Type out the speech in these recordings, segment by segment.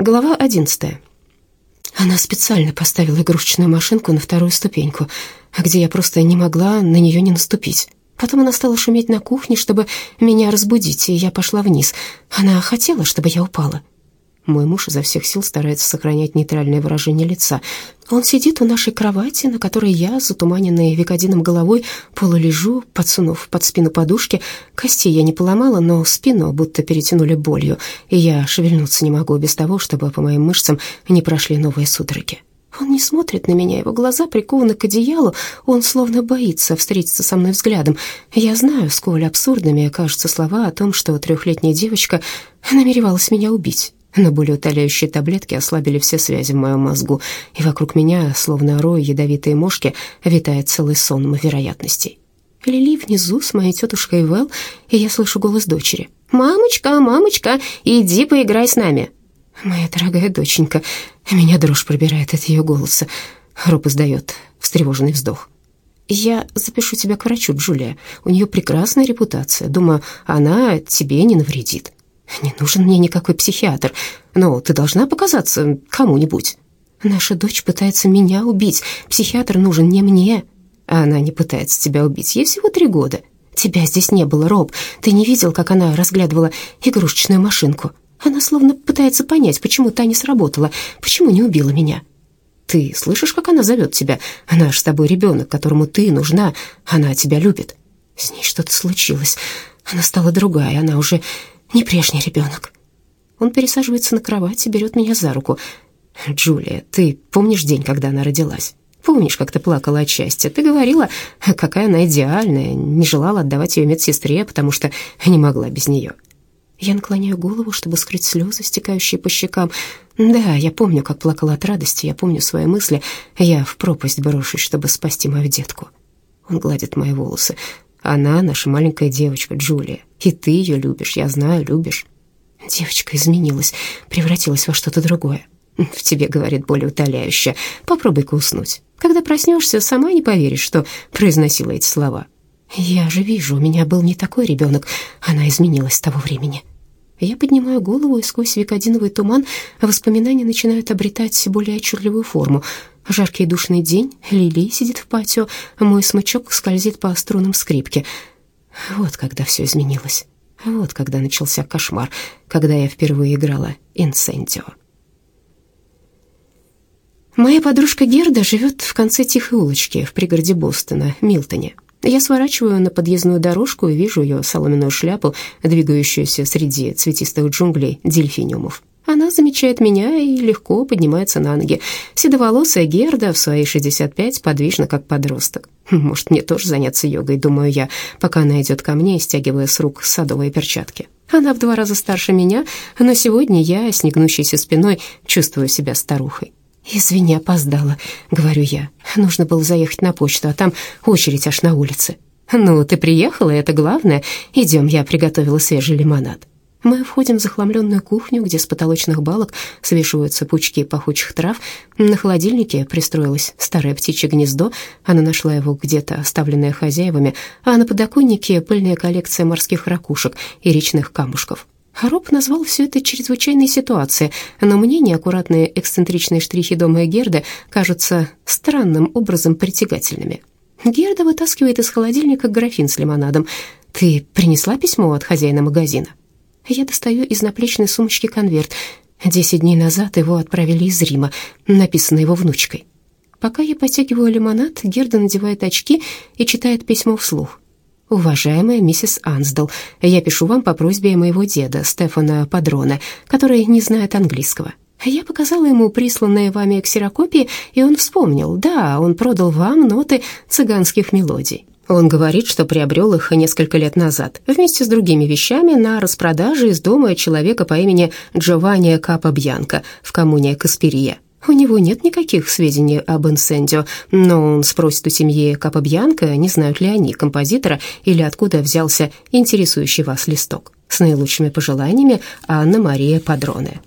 Глава одиннадцатая. Она специально поставила игрушечную машинку на вторую ступеньку, где я просто не могла на нее не наступить. Потом она стала шуметь на кухне, чтобы меня разбудить, и я пошла вниз. Она хотела, чтобы я упала. Мой муж изо всех сил старается сохранять нейтральное выражение лица. Он сидит у нашей кровати, на которой я, затуманенной викодином головой, полулежу, подсунув под спину подушки. Костей я не поломала, но спину будто перетянули болью, и я шевельнуться не могу без того, чтобы по моим мышцам не прошли новые судороги. Он не смотрит на меня, его глаза прикованы к одеялу, он словно боится встретиться со мной взглядом. Я знаю, сколь абсурдными кажутся слова о том, что трехлетняя девочка намеревалась меня убить. Но болеутоляющие таблетки ослабили все связи в моем мозгу, и вокруг меня, словно рой ядовитые мошки, витает целый сон вероятностей. Лили внизу с моей тетушкой Вэл, и я слышу голос дочери. «Мамочка, мамочка, иди поиграй с нами!» «Моя дорогая доченька!» Меня дрожь пробирает от ее голоса. Роб издает встревоженный вздох. «Я запишу тебя к врачу, Джулия. У нее прекрасная репутация. Думаю, она тебе не навредит». Не нужен мне никакой психиатр, но ты должна показаться кому-нибудь. Наша дочь пытается меня убить. Психиатр нужен не мне. А она не пытается тебя убить. Ей всего три года. Тебя здесь не было, Роб. Ты не видел, как она разглядывала игрушечную машинку? Она словно пытается понять, почему та не сработала, почему не убила меня. Ты слышишь, как она зовет тебя? Она ж с тобой ребенок, которому ты нужна. Она тебя любит. С ней что-то случилось. Она стала другая, она уже не прежний ребенок. Он пересаживается на кровать и берет меня за руку. «Джулия, ты помнишь день, когда она родилась? Помнишь, как ты плакала от счастья? Ты говорила, какая она идеальная, не желала отдавать ее медсестре, потому что не могла без нее». Я наклоняю голову, чтобы скрыть слезы, стекающие по щекам. Да, я помню, как плакала от радости, я помню свои мысли. Я в пропасть брошусь, чтобы спасти мою детку. Он гладит мои волосы. Она наша маленькая девочка, Джулия. И ты ее любишь, я знаю, любишь. Девочка изменилась, превратилась во что-то другое. В тебе, говорит, более утоляюще. Попробуй-ка уснуть. Когда проснешься, сама не поверишь, что произносила эти слова. Я же вижу, у меня был не такой ребенок. Она изменилась с того времени. Я поднимаю голову, и сквозь викодиновый туман воспоминания начинают обретать более отчетливую форму. Жаркий душный день, Лили сидит в патио, мой смычок скользит по струнам скрипки. Вот когда все изменилось. Вот когда начался кошмар, когда я впервые играла «Инсендио». Моя подружка Герда живет в конце тихой улочки в пригороде Бостона, Милтоне. Я сворачиваю на подъездную дорожку и вижу ее соломенную шляпу, двигающуюся среди цветистых джунглей дельфиниумов. Она замечает меня и легко поднимается на ноги. Седоволосая Герда в свои 65 подвижна, как подросток. Может, мне тоже заняться йогой, думаю я, пока она идет ко мне, стягивая с рук садовые перчатки. Она в два раза старше меня, но сегодня я, с спиной, чувствую себя старухой. «Извини, опоздала», — говорю я. «Нужно было заехать на почту, а там очередь аж на улице». «Ну, ты приехала, это главное. Идем, я приготовила свежий лимонад». Мы входим в захламленную кухню, где с потолочных балок свешиваются пучки пахучих трав. На холодильнике пристроилось старое птичье гнездо. Она нашла его где-то, оставленное хозяевами, а на подоконнике пыльная коллекция морских ракушек и речных камушков. Роб назвал все это чрезвычайной ситуацией, но мне неаккуратные эксцентричные штрихи дома Герды кажутся странным образом притягательными. Герда вытаскивает из холодильника графин с лимонадом. «Ты принесла письмо от хозяина магазина?» Я достаю из наплечной сумочки конверт. Десять дней назад его отправили из Рима, написано его внучкой. Пока я потягиваю лимонад, Герда надевает очки и читает письмо вслух. «Уважаемая миссис Ансдал, я пишу вам по просьбе моего деда, Стефана Падрона, который не знает английского. Я показала ему присланные вами ксерокопии, и он вспомнил. Да, он продал вам ноты цыганских мелодий. Он говорит, что приобрел их несколько лет назад, вместе с другими вещами, на распродаже из дома человека по имени Джованни Капабьянко в коммуне Касперия. У него нет никаких сведений об инсендио, но он спросит у семьи Капабьянко, не знают ли они композитора или откуда взялся интересующий вас листок. С наилучшими пожеланиями, Анна-Мария Падроне.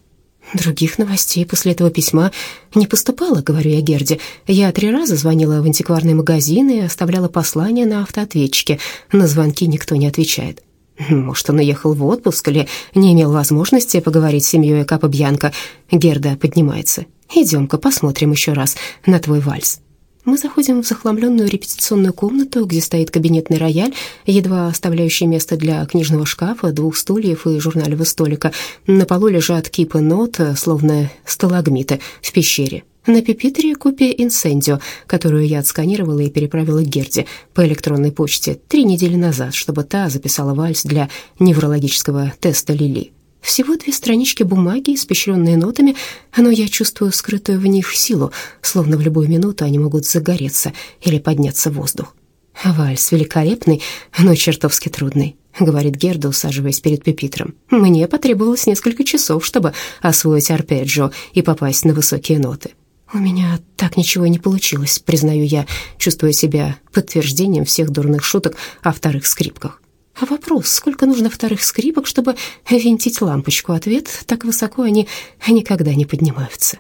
Других новостей после этого письма не поступало, говорю я Герде. Я три раза звонила в антикварный магазин и оставляла послания на автоответчике. На звонки никто не отвечает. Может, он уехал в отпуск или не имел возможности поговорить с семьей Капа Бьянка. Герда поднимается. «Идем-ка посмотрим еще раз на твой вальс». Мы заходим в захламленную репетиционную комнату, где стоит кабинетный рояль, едва оставляющий место для книжного шкафа, двух стульев и журнального столика. На полу лежат кипы нот, словно сталагмиты в пещере. На пипитере копия инсендио, которую я отсканировала и переправила Герде по электронной почте три недели назад, чтобы та записала вальс для неврологического теста Лили. Всего две странички бумаги, испещренные нотами, но я чувствую скрытую в них силу, словно в любую минуту они могут загореться или подняться в воздух. «Вальс великолепный, но чертовски трудный», — говорит Герда, усаживаясь перед пепитром. «Мне потребовалось несколько часов, чтобы освоить арпеджио и попасть на высокие ноты». «У меня так ничего не получилось», — признаю я, чувствуя себя подтверждением всех дурных шуток о вторых скрипках. А вопрос, сколько нужно вторых скрипок, чтобы винтить лампочку? Ответ, так высоко они никогда не поднимаются.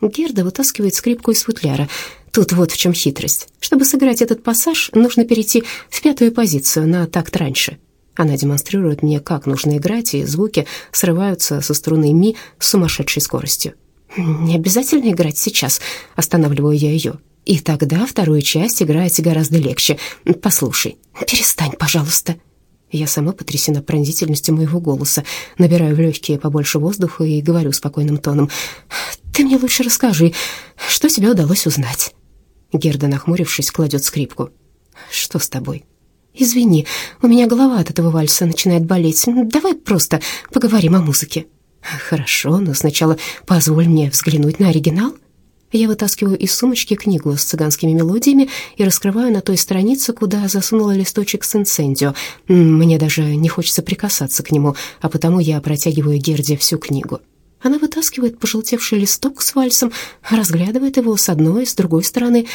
Герда вытаскивает скрипку из футляра. Тут вот в чем хитрость. Чтобы сыграть этот пассаж, нужно перейти в пятую позицию на такт раньше. Она демонстрирует мне, как нужно играть, и звуки срываются со струны ми с сумасшедшей скоростью. Не обязательно играть сейчас, останавливаю я ее. И тогда вторую часть играть гораздо легче. Послушай, перестань, пожалуйста. Я сама потрясена пронзительностью моего голоса, набираю в легкие побольше воздуха и говорю спокойным тоном. «Ты мне лучше расскажи, что тебе удалось узнать?» Герда, нахмурившись, кладет скрипку. «Что с тобой?» «Извини, у меня голова от этого вальса начинает болеть. Давай просто поговорим о музыке». «Хорошо, но сначала позволь мне взглянуть на оригинал». Я вытаскиваю из сумочки книгу с цыганскими мелодиями и раскрываю на той странице, куда засунула листочек с инцендио. Мне даже не хочется прикасаться к нему, а потому я протягиваю Герде всю книгу. Она вытаскивает пожелтевший листок с вальсом, разглядывает его с одной и с другой стороны.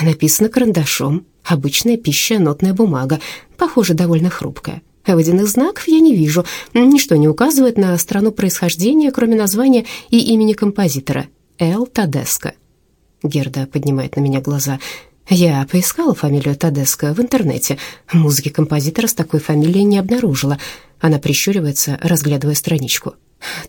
Написано карандашом. Обычная пища, нотная бумага. Похоже, довольно хрупкая. Водяных знаков я не вижу. Ничто не указывает на страну происхождения, кроме названия и имени композитора — Эл Тадеско. Герда поднимает на меня глаза. Я поискала фамилию Тадеско в интернете. Музыки композитора с такой фамилией не обнаружила. Она прищуривается, разглядывая страничку.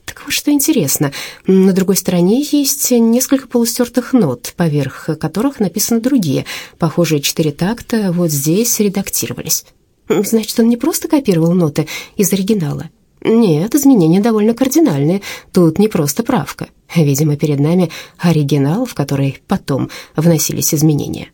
Так вот что интересно, на другой стороне есть несколько полустертых нот, поверх которых написаны другие. Похожие четыре такта вот здесь редактировались. Значит, он не просто копировал ноты из оригинала. Нет, изменения довольно кардинальные. Тут не просто правка. Видимо, перед нами оригинал, в который потом вносились изменения.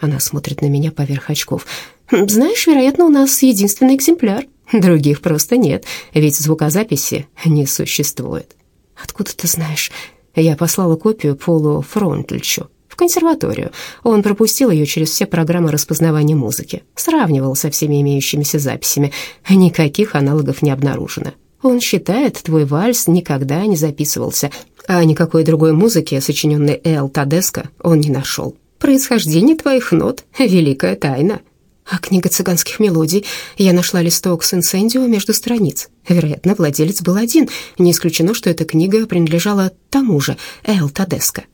Она смотрит на меня поверх очков. «Знаешь, вероятно, у нас единственный экземпляр. Других просто нет, ведь звукозаписи не существует». «Откуда ты знаешь?» Я послала копию Полу Фронтельчу в консерваторию. Он пропустил ее через все программы распознавания музыки, сравнивал со всеми имеющимися записями. Никаких аналогов не обнаружено. Он считает, твой вальс никогда не записывался, а никакой другой музыки, сочиненной Эл Тадеско, он не нашел. Происхождение твоих нот — великая тайна. А книга цыганских мелодий. Я нашла листок с инсендио между страниц. Вероятно, владелец был один. Не исключено, что эта книга принадлежала тому же, Эл Тадеско.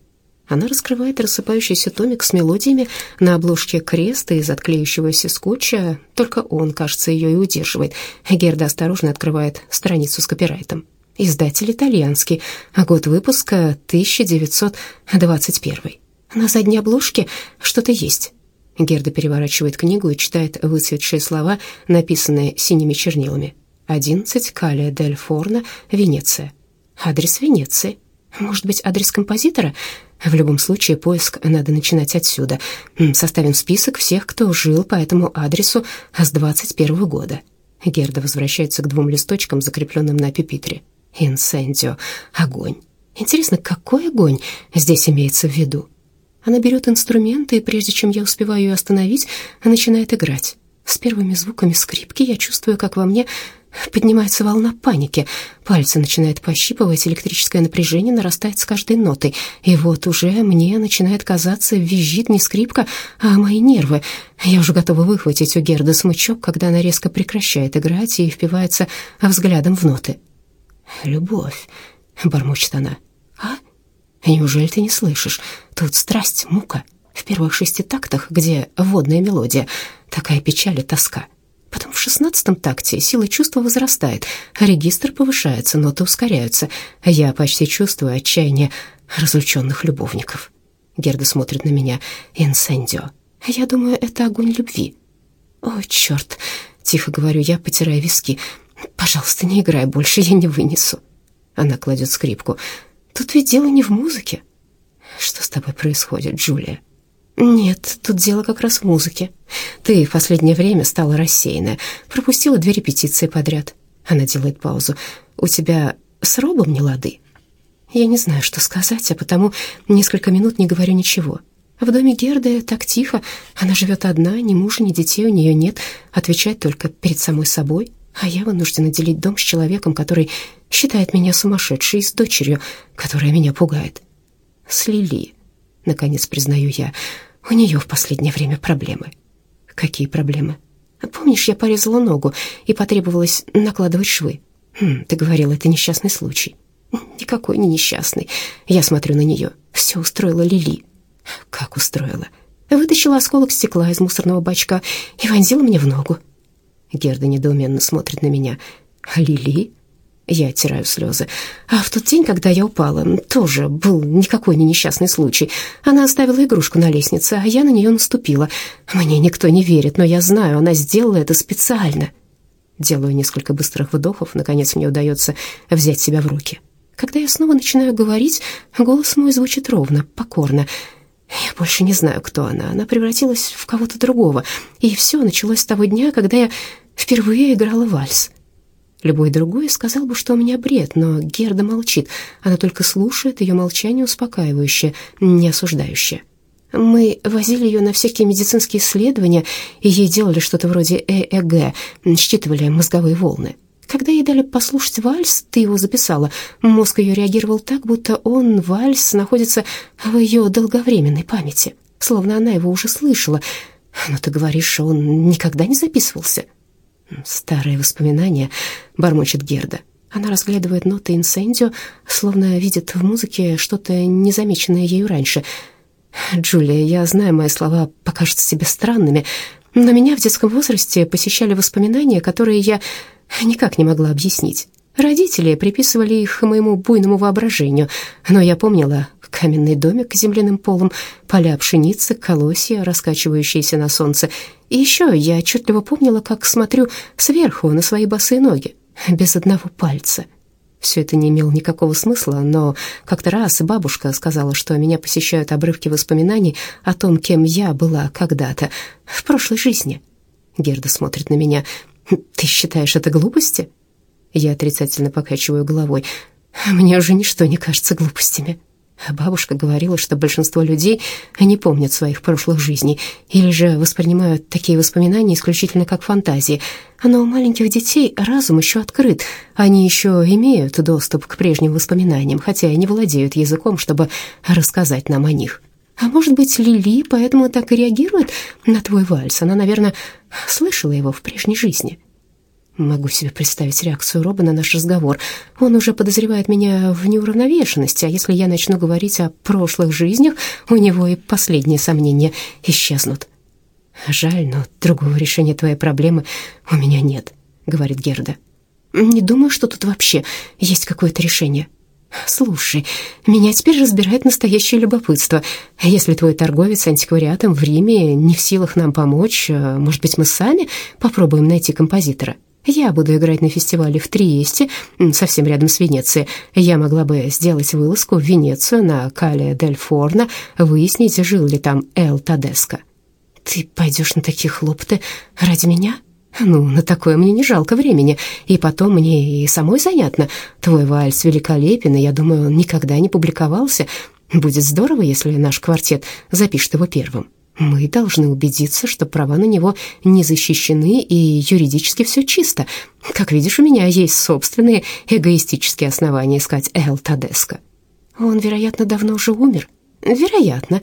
Она раскрывает рассыпающийся томик с мелодиями, на обложке креста из отклеющегося скотча, только он, кажется, ее и удерживает. Герда осторожно открывает страницу с копирайтом. Издатель итальянский, а год выпуска 1921. На задней обложке что-то есть. Герда переворачивает книгу и читает выцветшие слова, написанные синими чернилами. «11 Калия дель Форно, Венеция». Адрес Венеции. Может быть, адрес композитора? В любом случае, поиск надо начинать отсюда. Составим список всех, кто жил по этому адресу с 21 года. Герда возвращается к двум листочкам, закрепленным на пепитре. Инсендио. Огонь. Интересно, какой огонь здесь имеется в виду? Она берет инструменты, и прежде чем я успеваю ее остановить, начинает играть. С первыми звуками скрипки я чувствую, как во мне Поднимается волна паники. Пальцы начинают пощипывать, электрическое напряжение нарастает с каждой нотой. И вот уже мне начинает казаться, визжит не скрипка, а мои нервы. Я уже готова выхватить у Герды смычок, когда она резко прекращает играть и впивается взглядом в ноты. «Любовь», — бормочет она. «А? Неужели ты не слышишь? Тут страсть, мука. В первых шести тактах, где водная мелодия, такая печаль и тоска». Потом в шестнадцатом такте сила чувства возрастает, регистр повышается, ноты ускоряются. Я почти чувствую отчаяние разлученных любовников. Герда смотрит на меня. Инсендио. Я думаю, это огонь любви. О, черт. Тихо говорю я, потирая виски. Пожалуйста, не играй больше, я не вынесу. Она кладет скрипку. Тут ведь дело не в музыке. Что с тобой происходит, Джулия? Нет, тут дело как раз в музыке. Ты в последнее время стала рассеянная, пропустила две репетиции подряд. Она делает паузу. У тебя с Робом не лады? Я не знаю, что сказать, а потому несколько минут не говорю ничего. В доме Герды так тихо, она живет одна, ни мужа, ни детей у нее нет, отвечает только перед самой собой, а я вынуждена делить дом с человеком, который считает меня сумасшедшей, с дочерью, которая меня пугает. С Лили, наконец признаю я, у нее в последнее время проблемы. Какие проблемы? Помнишь, я порезала ногу и потребовалось накладывать швы? Хм, ты говорил, это несчастный случай. Никакой не несчастный. Я смотрю на нее. Все устроила Лили. Как устроила? Вытащила осколок стекла из мусорного бачка и вонзила мне в ногу. Герда недоуменно смотрит на меня. Лили? Я оттираю слезы. А в тот день, когда я упала, тоже был никакой не несчастный случай. Она оставила игрушку на лестнице, а я на нее наступила. Мне никто не верит, но я знаю, она сделала это специально. Делаю несколько быстрых вдохов, наконец мне удается взять себя в руки. Когда я снова начинаю говорить, голос мой звучит ровно, покорно. Я больше не знаю, кто она. Она превратилась в кого-то другого. И все началось с того дня, когда я впервые играла вальс. Любой другой сказал бы, что у меня бред, но Герда молчит. Она только слушает, ее молчание успокаивающее, не осуждающее. Мы возили ее на всякие медицинские исследования, и ей делали что-то вроде ЭЭГ, считывали мозговые волны. Когда ей дали послушать вальс, ты его записала, мозг ее реагировал так, будто он, вальс, находится в ее долговременной памяти, словно она его уже слышала. Но ты говоришь, он никогда не записывался. Старые воспоминания, бормочет Герда. Она разглядывает ноты инсендио, словно видит в музыке что-то незамеченное ею раньше. «Джулия, я знаю, мои слова покажутся тебе странными, но меня в детском возрасте посещали воспоминания, которые я никак не могла объяснить. Родители приписывали их моему буйному воображению, но я помнила каменный домик с земляным полом, поля пшеницы, колосья, раскачивающиеся на солнце. И еще я отчетливо помнила, как смотрю сверху на свои босые ноги, без одного пальца. Все это не имело никакого смысла, но как-то раз бабушка сказала, что меня посещают обрывки воспоминаний о том, кем я была когда-то, в прошлой жизни. Герда смотрит на меня. «Ты считаешь это глупости?» Я отрицательно покачиваю головой. «Мне уже ничто не кажется глупостями». Бабушка говорила, что большинство людей не помнят своих прошлых жизней или же воспринимают такие воспоминания исключительно как фантазии. Но у маленьких детей разум еще открыт. Они еще имеют доступ к прежним воспоминаниям, хотя и не владеют языком, чтобы рассказать нам о них. А может быть, Лили поэтому так и реагирует на твой вальс? Она, наверное, слышала его в прежней жизни. Могу себе представить реакцию Роба на наш разговор. Он уже подозревает меня в неуравновешенности, а если я начну говорить о прошлых жизнях, у него и последние сомнения исчезнут. «Жаль, но другого решения твоей проблемы у меня нет», — говорит Герда. «Не думаю, что тут вообще есть какое-то решение». «Слушай, меня теперь разбирает настоящее любопытство. Если твой торговец антиквариатом в Риме не в силах нам помочь, э, может быть, мы сами попробуем найти композитора?» Я буду играть на фестивале в Триесте, совсем рядом с Венецией. Я могла бы сделать вылазку в Венецию на Кале дель Форно, выяснить, жил ли там Эл Тадеско. Ты пойдешь на такие хлопоты ради меня? Ну, на такое мне не жалко времени. И потом мне и самой занятно. Твой вальс великолепен, и я думаю, он никогда не публиковался. Будет здорово, если наш квартет запишет его первым. Мы должны убедиться, что права на него не защищены и юридически все чисто. Как видишь, у меня есть собственные эгоистические основания искать Эл Тадеско. Он, вероятно, давно уже умер. Вероятно.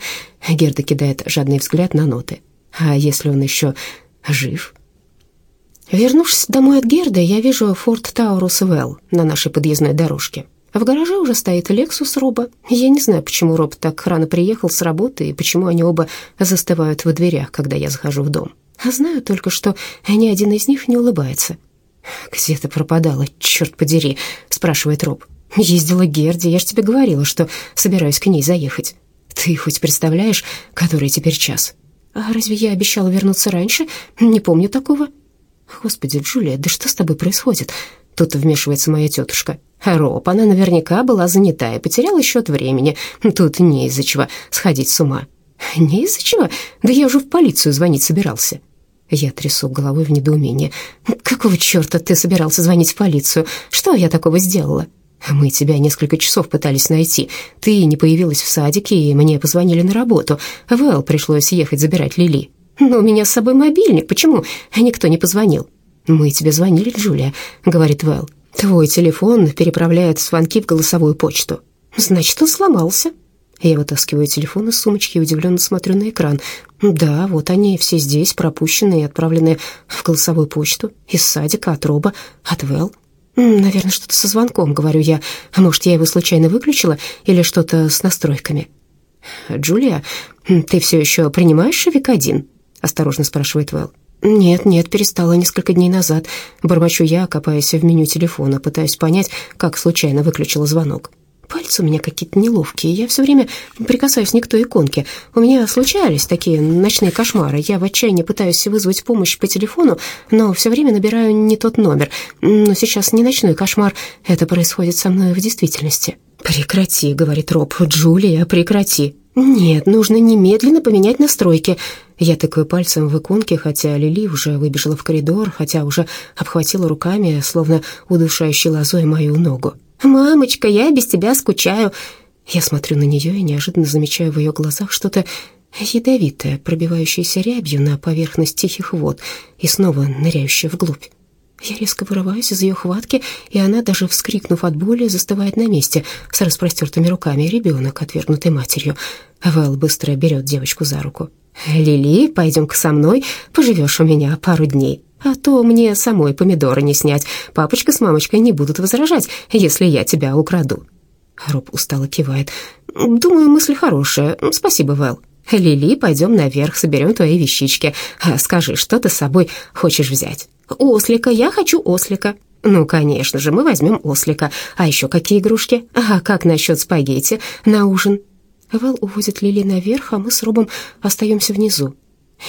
Герда кидает жадный взгляд на ноты. А если он еще жив? Вернувшись домой от Герды, я вижу Форт Таурус Вэлл на нашей подъездной дорожке. В гараже уже стоит Лексус Роба. Я не знаю, почему Роб так рано приехал с работы и почему они оба застывают во дверях, когда я захожу в дом. А знаю только, что ни один из них не улыбается. «Где ты пропадала, черт подери?» — спрашивает Роб. «Ездила Герди, я же тебе говорила, что собираюсь к ней заехать. Ты хоть представляешь, который теперь час?» «А разве я обещала вернуться раньше? Не помню такого». «Господи, Джулия, да что с тобой происходит?» Тут вмешивается моя тетушка. Роб, она наверняка была занята и потеряла счет времени. Тут не из-за чего сходить с ума. Не из-за чего? Да я уже в полицию звонить собирался. Я трясу головой в недоумении. «Какого черта ты собирался звонить в полицию? Что я такого сделала?» «Мы тебя несколько часов пытались найти. Ты не появилась в садике, и мне позвонили на работу. Вэл пришлось ехать забирать Лили. Но у меня с собой мобильник. Почему никто не позвонил?» «Мы тебе звонили, Джулия», — говорит Вэл. «Твой телефон переправляет звонки в голосовую почту». «Значит, он сломался». Я вытаскиваю телефон из сумочки и удивленно смотрю на экран. Да, вот они все здесь, пропущенные и отправленные в голосовую почту. Из садика, от Роба, от Вэл. «Наверное, что-то со звонком», — говорю я. «А может, я его случайно выключила или что-то с настройками?» «Джулия, ты все еще принимаешь шавикодин?» — осторожно спрашивает Вэл. «Нет, нет, перестала несколько дней назад». Бормочу я, копаясь в меню телефона, пытаюсь понять, как случайно выключила звонок. Пальцы у меня какие-то неловкие, я все время прикасаюсь не к той иконке. У меня случались такие ночные кошмары. Я в отчаянии пытаюсь вызвать помощь по телефону, но все время набираю не тот номер. Но сейчас не ночной кошмар, это происходит со мной в действительности. «Прекрати», — говорит Роб, — «Джулия, прекрати». «Нет, нужно немедленно поменять настройки». Я тыкаю пальцем в иконке, хотя Лили уже выбежала в коридор, хотя уже обхватила руками, словно удушающей лозой, мою ногу. «Мамочка, я без тебя скучаю». Я смотрю на нее и неожиданно замечаю в ее глазах что-то ядовитое, пробивающееся рябью на поверхность тихих вод и снова ныряющее вглубь. Я резко вырываюсь из ее хватки, и она, даже вскрикнув от боли, застывает на месте с распростертыми руками ребенок, отвергнутый матерью. Вэл быстро берет девочку за руку. «Лили, пойдем-ка со мной, поживешь у меня пару дней, а то мне самой помидоры не снять. Папочка с мамочкой не будут возражать, если я тебя украду». Роб устало кивает. «Думаю, мысль хорошая. Спасибо, Вэл. Лили, пойдем наверх, соберем твои вещички. А скажи, что ты с собой хочешь взять?» «Ослика, я хочу ослика». «Ну, конечно же, мы возьмем ослика. А еще какие игрушки? А как насчет спагетти на ужин?» Вэл уводит Лили наверх, а мы с Робом остаемся внизу.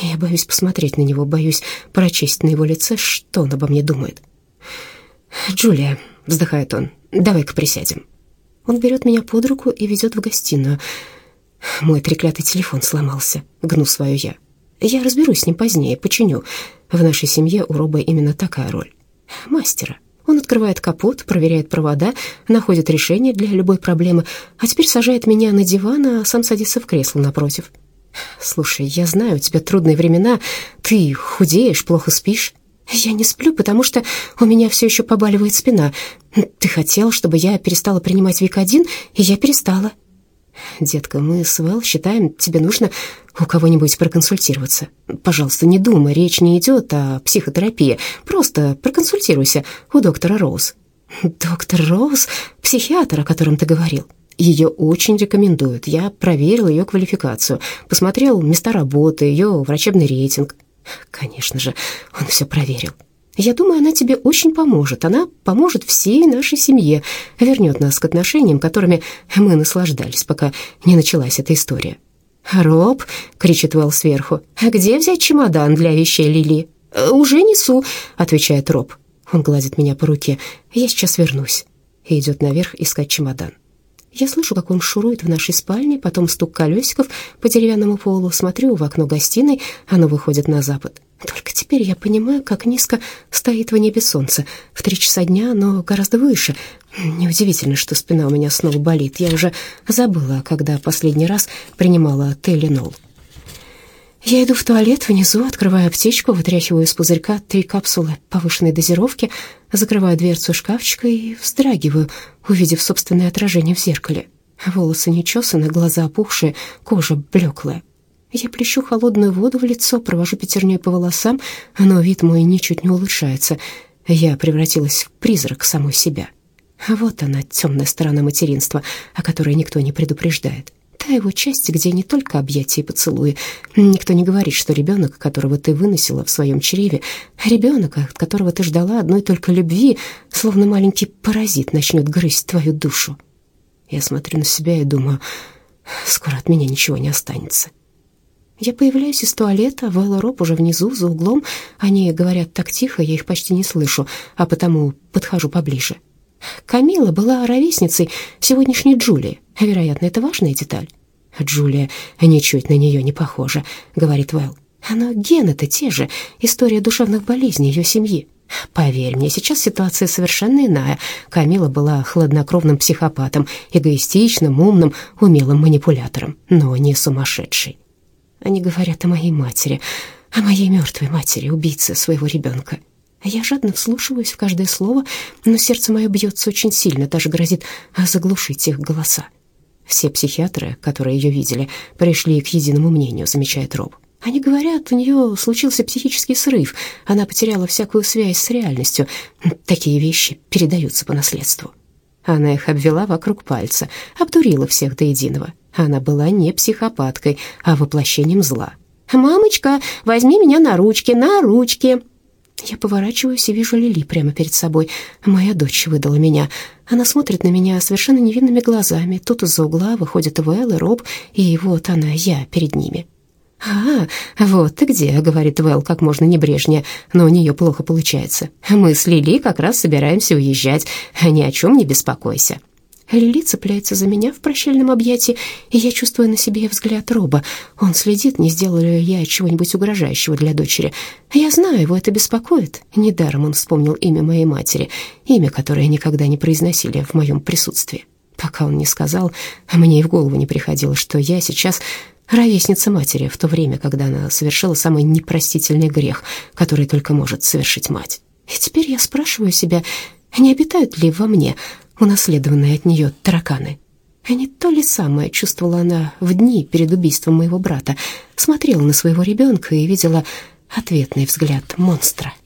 Я боюсь посмотреть на него, боюсь прочесть на его лице, что он обо мне думает. «Джулия», — вздыхает он, — «давай-ка присядем». Он берет меня под руку и ведет в гостиную. Мой треклятый телефон сломался, гну свою я. Я разберусь с ним позднее, починю. В нашей семье у Роба именно такая роль. Мастера. Он открывает капот, проверяет провода, находит решение для любой проблемы, а теперь сажает меня на диван, а сам садится в кресло напротив. «Слушай, я знаю, у тебя трудные времена, ты худеешь, плохо спишь». «Я не сплю, потому что у меня все еще побаливает спина. Ты хотел, чтобы я перестала принимать Викодин, и я перестала». «Детка, мы с Вэл считаем, тебе нужно у кого-нибудь проконсультироваться. Пожалуйста, не думай, речь не идет о психотерапии. Просто проконсультируйся у доктора Роуз». «Доктор Роуз? Психиатр, о котором ты говорил?» Ее очень рекомендуют. Я проверил ее квалификацию, посмотрел места работы, ее врачебный рейтинг. Конечно же, он все проверил. Я думаю, она тебе очень поможет. Она поможет всей нашей семье, вернет нас к отношениям, которыми мы наслаждались, пока не началась эта история. «Роб!» — кричит Вэл сверху. «Где взять чемодан для вещей Лили?» «Уже несу», — отвечает Роб. Он гладит меня по руке. «Я сейчас вернусь». И идет наверх искать чемодан. Я слышу, как он шурует в нашей спальне, потом стук колесиков по деревянному полу, смотрю в окно гостиной, оно выходит на запад. Только теперь я понимаю, как низко стоит в небе солнце. В три часа дня оно гораздо выше. Неудивительно, что спина у меня снова болит. Я уже забыла, когда последний раз принимала Теленол. Я иду в туалет внизу, открываю аптечку, вытряхиваю из пузырька три капсулы повышенной дозировки, закрываю дверцу шкафчика и вздрагиваю, увидев собственное отражение в зеркале. Волосы нечесаны, глаза опухшие, кожа блеклая. Я плещу холодную воду в лицо, провожу пятерней по волосам, но вид мой ничуть не улучшается. Я превратилась в призрак самой себя. А вот она, темная сторона материнства, о которой никто не предупреждает та его часть, где не только объятия и поцелуи. Никто не говорит, что ребенок, которого ты выносила в своем чреве, ребенок, от которого ты ждала одной только любви, словно маленький паразит начнет грызть твою душу. Я смотрю на себя и думаю, скоро от меня ничего не останется. Я появляюсь из туалета, Вэлла Роб уже внизу, за углом. Они говорят так тихо, я их почти не слышу, а потому подхожу поближе. Камила была ровесницей сегодняшней Джулии. Вероятно, это важная деталь. Джулия ничуть на нее не похожа, говорит Вэл. Но гены-то те же, история душевных болезней ее семьи. Поверь мне, сейчас ситуация совершенно иная. Камила была хладнокровным психопатом, эгоистичным, умным, умелым манипулятором, но не сумасшедшей. Они говорят о моей матери, о моей мертвой матери, убийце своего ребенка. Я жадно вслушиваюсь в каждое слово, но сердце мое бьется очень сильно, даже грозит заглушить их голоса. Все психиатры, которые ее видели, пришли к единому мнению, замечает Роб. Они говорят, у нее случился психический срыв, она потеряла всякую связь с реальностью. Такие вещи передаются по наследству. Она их обвела вокруг пальца, обдурила всех до единого. Она была не психопаткой, а воплощением зла. «Мамочка, возьми меня на ручки, на ручки!» Я поворачиваюсь и вижу Лили прямо перед собой. Моя дочь выдала меня. Она смотрит на меня совершенно невинными глазами. Тут из-за угла выходят Вэл и Роб, и вот она, я, перед ними. «А, вот ты где», — говорит Вэл как можно небрежнее, но у нее плохо получается. «Мы с Лили как раз собираемся уезжать. Ни о чем не беспокойся». Лили цепляется за меня в прощальном объятии, и я чувствую на себе взгляд Роба. Он следит, не сделаю ли я чего-нибудь угрожающего для дочери. Я знаю, его это беспокоит. Недаром он вспомнил имя моей матери, имя, которое никогда не произносили в моем присутствии. Пока он не сказал, мне и в голову не приходило, что я сейчас ровесница матери в то время, когда она совершила самый непростительный грех, который только может совершить мать. И теперь я спрашиваю себя, не обитают ли во мне унаследованные от нее тараканы. А не то ли самое чувствовала она в дни перед убийством моего брата, смотрела на своего ребенка и видела ответный взгляд монстра —